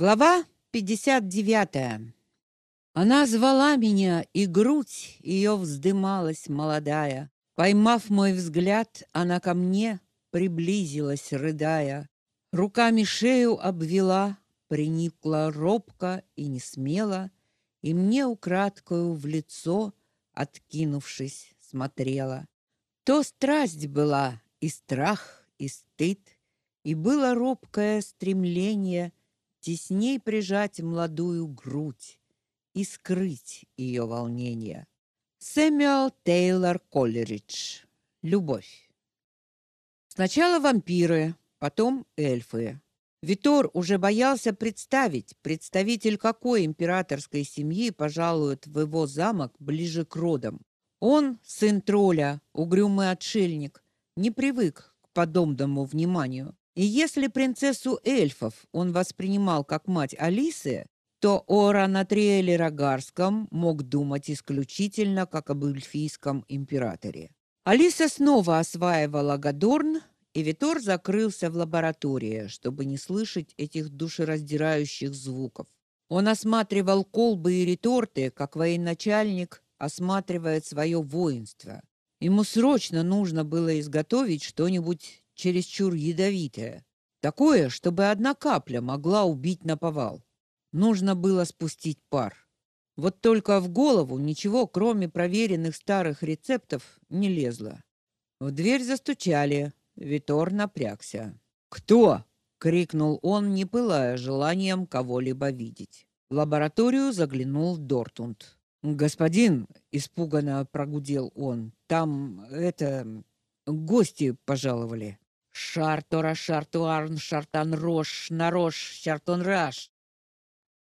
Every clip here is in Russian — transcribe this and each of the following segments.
Глава 59. Она звала меня, и грудь ее вздымалась молодая. Поймав мой взгляд, она ко мне приблизилась, рыдая. Руками шею обвела, приникла робко и не смело, и мне украдкою в лицо, откинувшись, смотрела. То страсть была, и страх, и стыд, и было робкое стремление тесней прижать молодую грудь и скрыть ее волнение. Сэмюэл Тейлор Коллеридж. Любовь. Сначала вампиры, потом эльфы. Витор уже боялся представить, представитель какой императорской семьи пожалует в его замок ближе к родам. Он, сын тролля, угрюмый отшельник, не привык к подобному вниманию. И если принцессу эльфов он воспринимал как мать Алисы, то о Ранатриэле Рогарском мог думать исключительно как об эльфийском императоре. Алиса снова осваивала Гадорн, и Витор закрылся в лаборатории, чтобы не слышать этих душераздирающих звуков. Он осматривал колбы и реторты, как военачальник осматривает свое воинство. Ему срочно нужно было изготовить что-нибудь чересчур ядовитое. Такое, чтобы одна капля могла убить наповал. Нужно было спустить пар. Вот только в голову ничего, кроме проверенных старых рецептов, не лезло. В дверь застучали. Витор напрягся. «Кто?» — крикнул он, не пылая желанием кого-либо видеть. В лабораторию заглянул Дортунд. «Господин!» — испуганно прогудел он. «Там, это... гости пожаловали». Шартора шартуарн шартан рош нарош шартон раш.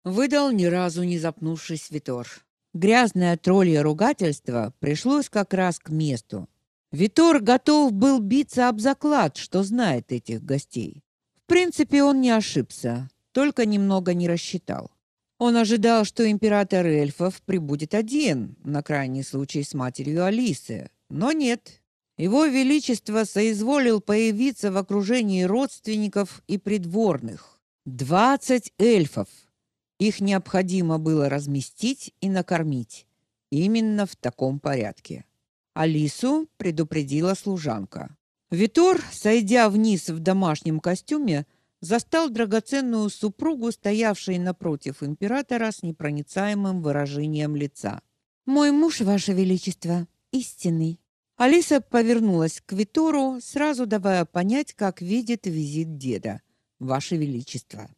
Выдал ни разу не запнувшись Витор. Грязное троллье ругательство пришлось как раз к месту. Витор готов был биться об заклад, что знает этих гостей. В принципе, он не ошибся, только немного не рассчитал. Он ожидал, что император эльфов прибудет один, на крайний случай с матерью Алисы, но нет. Его величество соизволил появиться в окружении родственников и придворных. Двадцать эльфов. Их необходимо было разместить и накормить. Именно в таком порядке. Алису предупредила служанка. Витор, сойдя вниз в домашнем костюме, застал драгоценную супругу, стоявшей напротив императора с непроницаемым выражением лица. «Мой муж, ваше величество, истинный», Алиса повернулась к Витору, сразу давая понять, как видит визит деда. Ваше величество,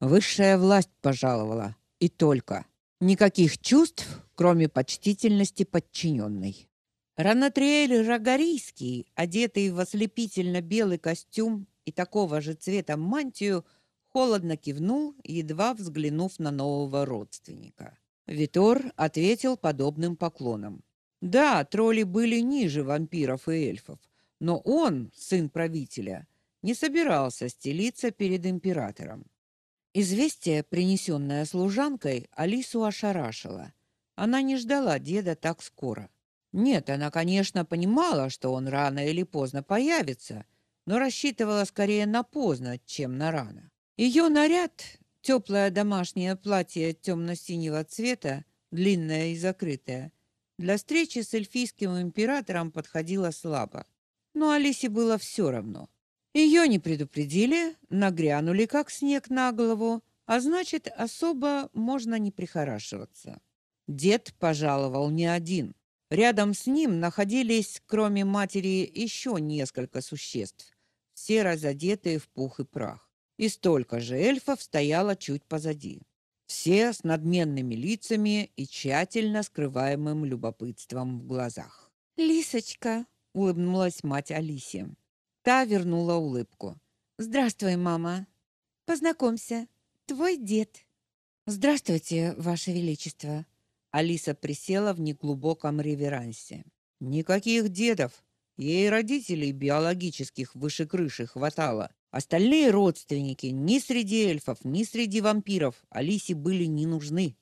высшая власть пожаловала, и только. Никаких чувств, кроме почтительности подчиненной. Ранатриэль Рагарийский, одетый в ослепительно белый костюм и такого же цвета мантию, холодно кивнул, едва взглянув на нового родственника. Витор ответил подобным поклоном. Да, тролли были ниже вампиров и эльфов, но он, сын правителя, не собирался стелиться перед императором. Известие, принесенное служанкой, Алису ошарашило. Она не ждала деда так скоро. Нет, она, конечно, понимала, что он рано или поздно появится, но рассчитывала скорее на поздно, чем на рано. Ее наряд, теплое домашнее платье темно-синего цвета, длинное и закрытое, для встречи с эльфийским императором подходила слабо. Но Алисе было все равно. Ее не предупредили, нагрянули как снег на голову, а значит, особо можно не прихорашиваться. Дед пожаловал не один. Рядом с ним находились, кроме матери, еще несколько существ, все разодетые в пух и прах. И столько же эльфов стояло чуть позади. Все с надменными лицами и тщательно скрываемым любопытством в глазах. «Лисочка!» — улыбнулась мать Алисе. Та вернула улыбку. «Здравствуй, мама. Познакомься. Твой дед». «Здравствуйте, Ваше Величество». Алиса присела в неглубоком реверансе. «Никаких дедов. Ей родителей биологических выше крыши хватало. Остальные родственники ни среди эльфов, ни среди вампиров Алисе были не нужны.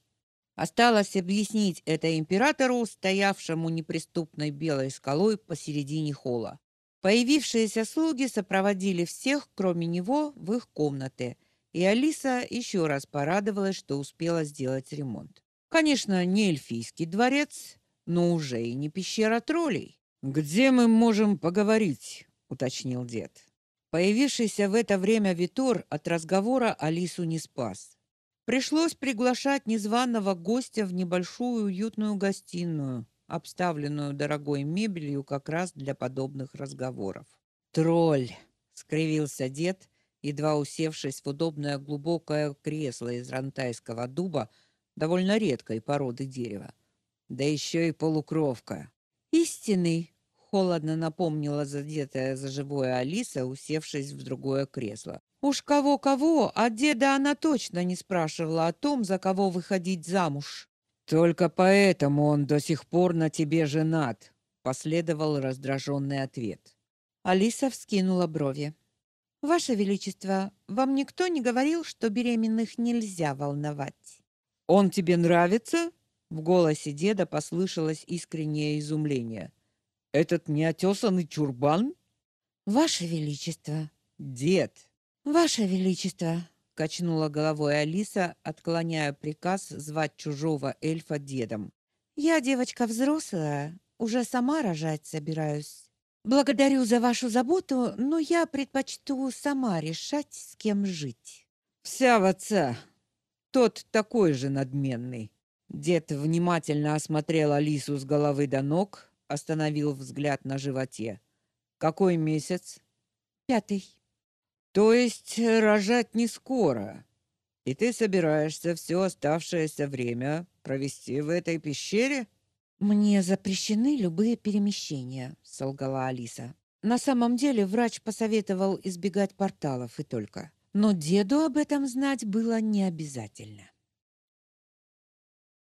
Осталось объяснить это императору, стоявшему неприступной белой скалой посередине холла. Появившиеся слуги сопроводили всех, кроме него, в их комнаты, И Алиса еще раз порадовалась, что успела сделать ремонт. Конечно, не эльфийский дворец, но уже и не пещера троллей. Где мы можем поговорить, уточнил дед. Появившийся в это время Витор от разговора Алису не спас. Пришлось приглашать незваного гостя в небольшую уютную гостиную, обставленную дорогой мебелью как раз для подобных разговоров. Тролль, скривился дед, едва усевшись в удобное глубокое кресло из рантайского дуба, довольно редкой породы дерева. Да еще и полукровка. Истинный, холодно напомнила задетая за живое Алиса, усевшись в другое кресло. Уж кого-кого, а деда она точно не спрашивала о том, за кого выходить замуж. Только поэтому он до сих пор на тебе женат, последовал раздраженный ответ. Алиса вскинула брови. Ваше величество, вам никто не говорил, что беременных нельзя волновать? Он тебе нравится? В голосе деда послышалось искреннее изумление. Этот неотесанный чурбан? Ваше величество, дед. Ваше величество, качнула головой Алиса, отклоняя приказ звать чужого эльфа дедом. Я девочка взрослая, уже сама рожать собираюсь. Благодарю за вашу заботу, но я предпочту сама решать, с кем жить. Вся в отца. Тот такой же надменный. Дед внимательно осмотрел Алису с головы до ног, остановил взгляд на животе. Какой месяц? Пятый. То есть рожать не скоро. И ты собираешься все оставшееся время провести в этой пещере? Мне запрещены любые перемещения, солгала Алиса. На самом деле врач посоветовал избегать порталов и только. Но деду об этом знать было не обязательно.